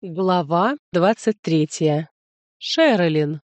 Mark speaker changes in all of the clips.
Speaker 1: Глава двадцать третья. Шерлин.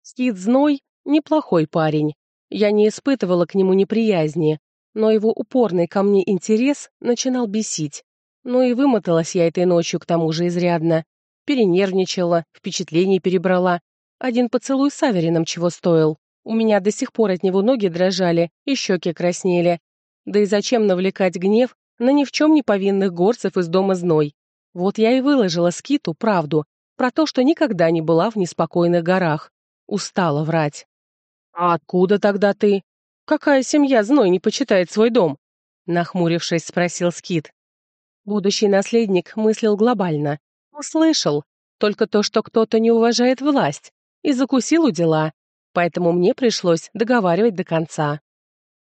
Speaker 1: Скид Зной – неплохой парень. Я не испытывала к нему неприязни, но его упорный ко мне интерес начинал бесить. Ну и вымоталась я этой ночью к тому же изрядно. Перенервничала, впечатлений перебрала. Один поцелуй с Аверином чего стоил. У меня до сих пор от него ноги дрожали и щеки краснели. Да и зачем навлекать гнев на ни в чем не повинных горцев из дома Зной? Вот я и выложила Скиту правду про то, что никогда не была в неспокойных горах. Устала врать. «А откуда тогда ты? Какая семья зной не почитает свой дом?» Нахмурившись, спросил Скит. Будущий наследник мыслил глобально. Услышал только то, что кто-то не уважает власть, и закусил у дела, поэтому мне пришлось договаривать до конца.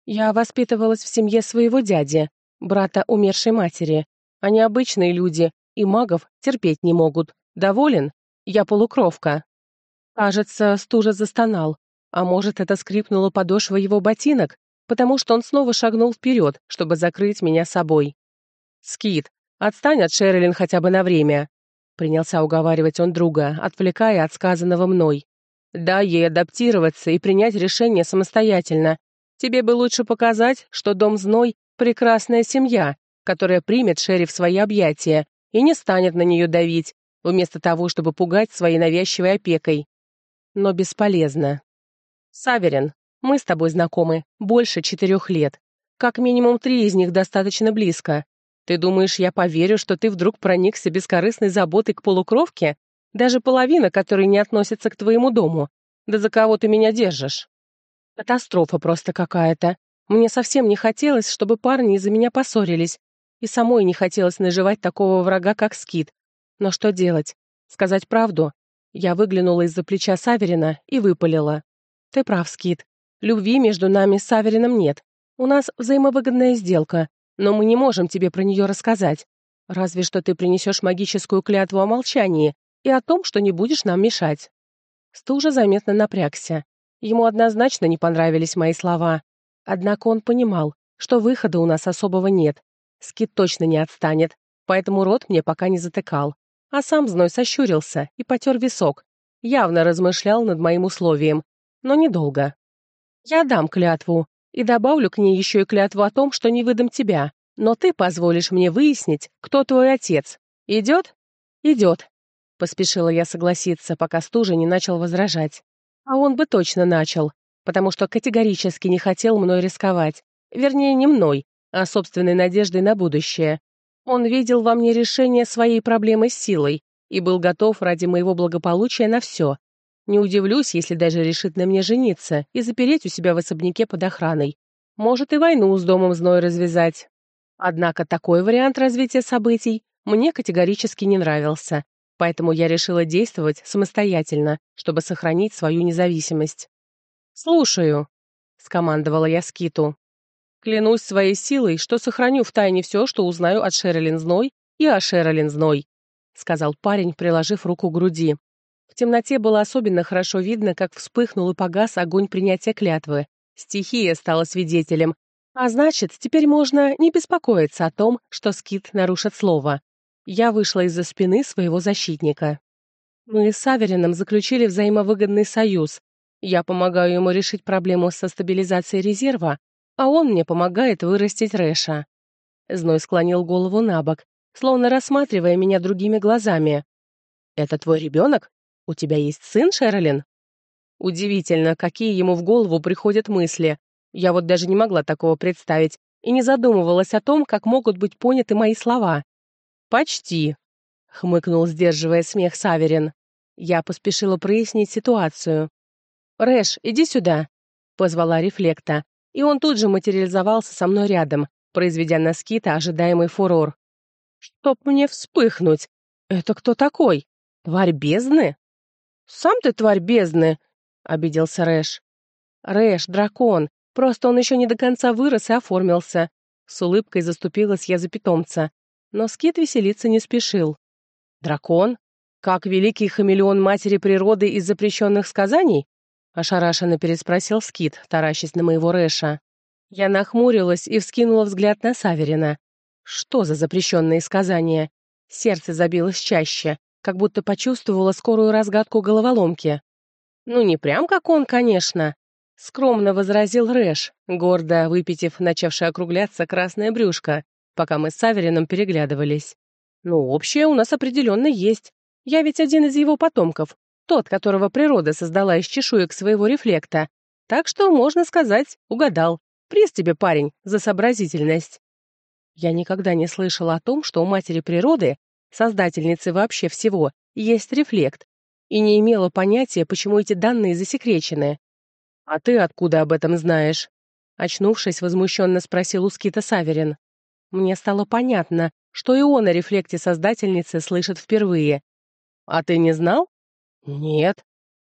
Speaker 1: Я воспитывалась в семье своего дяди, брата умершей матери. Они обычные люди, и магов терпеть не могут. Доволен? Я полукровка». Кажется, стужа застонал. А может, это скрипнула подошва его ботинок, потому что он снова шагнул вперед, чтобы закрыть меня собой. «Скит, отстань от Шерлин хотя бы на время», — принялся уговаривать он друга, отвлекая от сказанного мной. «Дай ей адаптироваться и принять решение самостоятельно. Тебе бы лучше показать, что дом Зной — прекрасная семья, которая примет Шерри в свои объятия, и не станет на нее давить, вместо того, чтобы пугать своей навязчивой опекой. Но бесполезно. «Саверин, мы с тобой знакомы больше четырех лет. Как минимум три из них достаточно близко. Ты думаешь, я поверю, что ты вдруг проникся бескорыстной заботой к полукровке? Даже половина, которая не относится к твоему дому. Да за кого ты меня держишь?» Катастрофа просто какая-то. Мне совсем не хотелось, чтобы парни из-за меня поссорились, и самой не хотелось наживать такого врага, как Скит. Но что делать? Сказать правду? Я выглянула из-за плеча Саверина и выпалила. «Ты прав, Скит. Любви между нами с Саверином нет. У нас взаимовыгодная сделка, но мы не можем тебе про нее рассказать. Разве что ты принесешь магическую клятву о молчании и о том, что не будешь нам мешать». Стужа заметно напрягся. Ему однозначно не понравились мои слова. Однако он понимал, что выхода у нас особого нет, Скит точно не отстанет, поэтому рот мне пока не затыкал. А сам зной сощурился и потер висок. Явно размышлял над моим условием, но недолго. Я дам клятву и добавлю к ней еще и клятву о том, что не выдам тебя, но ты позволишь мне выяснить, кто твой отец. Идет? Идет. Поспешила я согласиться, пока стужа не начал возражать. А он бы точно начал, потому что категорически не хотел мной а собственной надеждой на будущее. Он видел во мне решение своей проблемы с силой и был готов ради моего благополучия на все. Не удивлюсь, если даже решит на мне жениться и запереть у себя в особняке под охраной. Может и войну с домом зной развязать. Однако такой вариант развития событий мне категорически не нравился, поэтому я решила действовать самостоятельно, чтобы сохранить свою независимость. «Слушаю», — скомандовала я Скиту. Клянусь своей силой, что сохраню в тайне все, что узнаю от Шерлин Зной и о Шерлин Зной», — сказал парень, приложив руку к груди. В темноте было особенно хорошо видно, как вспыхнул и погас огонь принятия клятвы. Стихия стала свидетелем. А значит, теперь можно не беспокоиться о том, что Скит нарушит слово. Я вышла из-за спины своего защитника. Мы с Саверином заключили взаимовыгодный союз. Я помогаю ему решить проблему со стабилизацией резерва, а он мне помогает вырастить Рэша». Зной склонил голову на бок, словно рассматривая меня другими глазами. «Это твой ребенок? У тебя есть сын, Шерлин?» Удивительно, какие ему в голову приходят мысли. Я вот даже не могла такого представить и не задумывалась о том, как могут быть поняты мои слова. «Почти», — хмыкнул, сдерживая смех Саверин. Я поспешила прояснить ситуацию. «Рэш, иди сюда», — позвала рефлекта и он тут же материализовался со мной рядом, произведя на скита ожидаемый фурор. «Чтоб мне вспыхнуть! Это кто такой? Тварь бездны?» «Сам ты тварь бездны!» — обиделся Рэш. «Рэш, дракон, просто он еще не до конца вырос и оформился». С улыбкой заступилась я за питомца, но скит веселиться не спешил. «Дракон? Как великий хамелеон матери природы из запрещенных сказаний? Ошарашенно переспросил Скит, таращась на моего Рэша. Я нахмурилась и вскинула взгляд на Саверина. Что за запрещенные сказания? Сердце забилось чаще, как будто почувствовала скорую разгадку головоломки. «Ну, не прям как он, конечно», — скромно возразил Рэш, гордо выпитив начавшее округляться красное брюшко, пока мы с Саверином переглядывались. «Ну, общее у нас определенно есть. Я ведь один из его потомков, тот, которого природа создала из чешуек своего рефлекта. Так что, можно сказать, угадал. Приз тебе, парень, за сообразительность. Я никогда не слышала о том, что у матери природы, создательницы вообще всего, есть рефлект, и не имела понятия, почему эти данные засекречены. «А ты откуда об этом знаешь?» Очнувшись, возмущенно спросил у Скита Саверин. Мне стало понятно, что и он о рефлекте создательницы слышит впервые. «А ты не знал?» «Нет».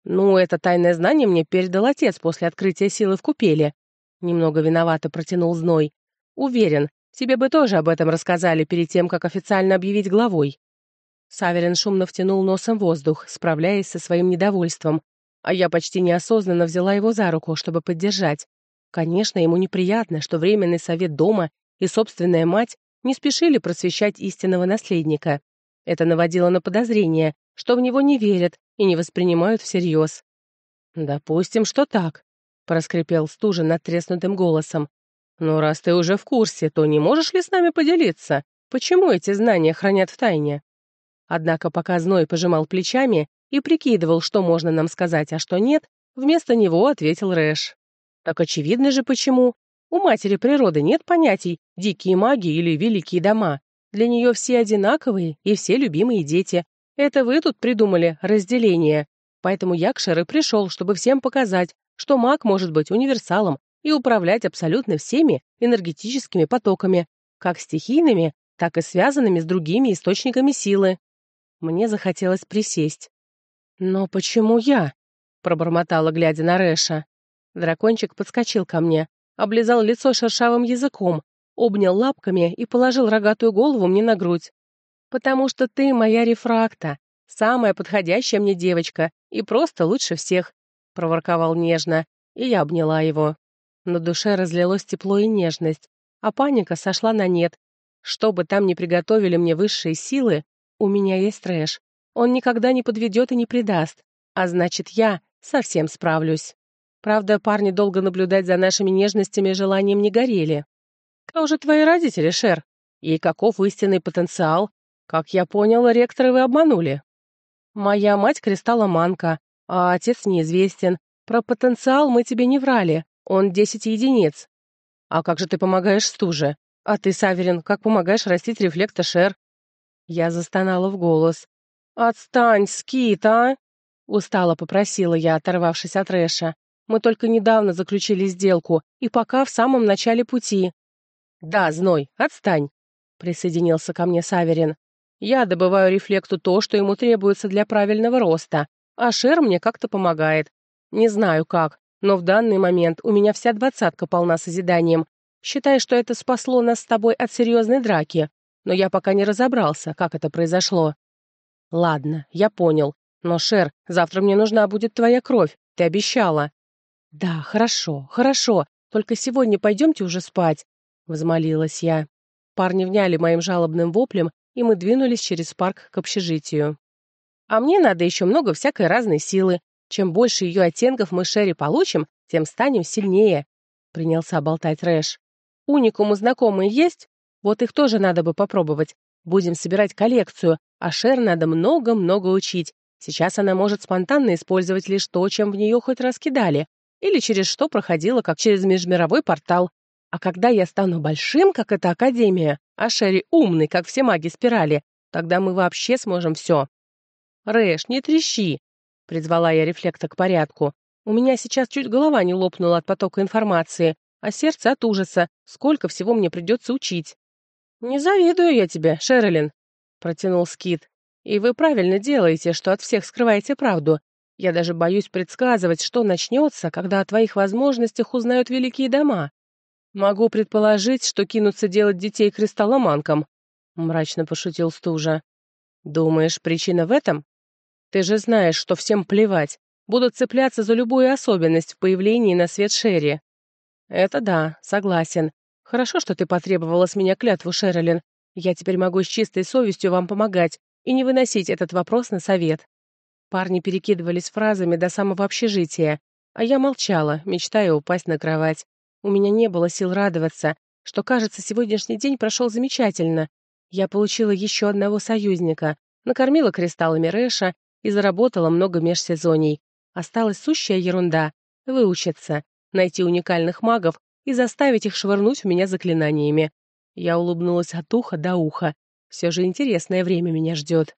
Speaker 1: «Ну, это тайное знание мне передал отец после открытия силы в купеле». Немного виновато протянул Зной. «Уверен, тебе бы тоже об этом рассказали перед тем, как официально объявить главой». Саверин шумно втянул носом воздух, справляясь со своим недовольством, а я почти неосознанно взяла его за руку, чтобы поддержать. Конечно, ему неприятно, что Временный совет дома и собственная мать не спешили просвещать истинного наследника. Это наводило на подозрение, что в него не верят и не воспринимают всерьез. «Допустим, что так», — проскрипел Стужа надтреснутым голосом. «Но раз ты уже в курсе, то не можешь ли с нами поделиться? Почему эти знания хранят в тайне?» Однако пока Зной пожимал плечами и прикидывал, что можно нам сказать, а что нет, вместо него ответил Рэш. «Так очевидно же, почему. У матери природы нет понятий «дикие маги» или «великие дома». Для нее все одинаковые и все любимые дети, это вы тут придумали разделение. Поэтому Якшир и пришел, чтобы всем показать, что маг может быть универсалом и управлять абсолютно всеми энергетическими потоками, как стихийными, так и связанными с другими источниками силы. Мне захотелось присесть. «Но почему я?» — пробормотала, глядя на Рэша. Дракончик подскочил ко мне, облизал лицо шершавым языком, обнял лапками и положил рогатую голову мне на грудь потому что ты моя рефракта, самая подходящая мне девочка и просто лучше всех», — проворковал нежно, и я обняла его. На душе разлилось тепло и нежность, а паника сошла на нет. Что бы там ни приготовили мне высшие силы, у меня есть трэш. Он никогда не подведет и не предаст, а значит, я совсем справлюсь. Правда, парни долго наблюдать за нашими нежностями и желанием не горели. «Кто «А же твои родители, Шер? И каков истинный потенциал как я понял, ректора вы обманули. Моя мать кристалломанка, а отец неизвестен. Про потенциал мы тебе не врали. Он 10 единиц. А как же ты помогаешь стуже? А ты, Саверин, как помогаешь растить рефлектошер? Я застонала в голос. Отстань, скит, а? Устало попросила я, оторвавшись от Рэша. Мы только недавно заключили сделку, и пока в самом начале пути. Да, Зной, отстань, присоединился ко мне Саверин. «Я добываю рефлекту то, что ему требуется для правильного роста, а Шер мне как-то помогает. Не знаю как, но в данный момент у меня вся двадцатка полна созиданием. Считай, что это спасло нас с тобой от серьезной драки но я пока не разобрался, как это произошло. Ладно, я понял. Но, Шер, завтра мне нужна будет твоя кровь, ты обещала. Да, хорошо, хорошо, только сегодня пойдемте уже и мы двинулись через парк к общежитию. А мне надо еще много всякой разной силы. Чем больше ее оттенков мы Шерри получим, тем станем сильнее», — принялся болтать Рэш. «Уникуму знакомые есть? Вот их тоже надо бы попробовать. Будем собирать коллекцию, а Шер надо много-много учить. Сейчас она может спонтанно использовать лишь то, чем в нее хоть раскидали, или через что проходила, как через межмировой портал. А когда я стану большим, как эта академия, а Шерри умный, как все маги спирали. Тогда мы вообще сможем все. Рэш, не трещи, призвала я рефлекта к порядку. У меня сейчас чуть голова не лопнула от потока информации, а сердце от ужаса. Сколько всего мне придется учить. Не завидую я тебе, Шерлин, протянул Скит. И вы правильно делаете, что от всех скрываете правду. Я даже боюсь предсказывать, что начнется, когда о твоих возможностях узнают великие дома. «Могу предположить, что кинутся делать детей кристалломанком, мрачно пошутил Стужа. «Думаешь, причина в этом? Ты же знаешь, что всем плевать. Будут цепляться за любую особенность в появлении на свет Шерри». «Это да, согласен. Хорошо, что ты потребовала с меня клятву, Шерлин. Я теперь могу с чистой совестью вам помогать и не выносить этот вопрос на совет». Парни перекидывались фразами до самого общежития, а я молчала, мечтая упасть на кровать. У меня не было сил радоваться, что, кажется, сегодняшний день прошел замечательно. Я получила еще одного союзника, накормила кристаллами Рэша и заработала много межсезоний. Осталась сущая ерунда — выучиться, найти уникальных магов и заставить их швырнуть в меня заклинаниями. Я улыбнулась от уха до уха. Все же интересное время меня ждет.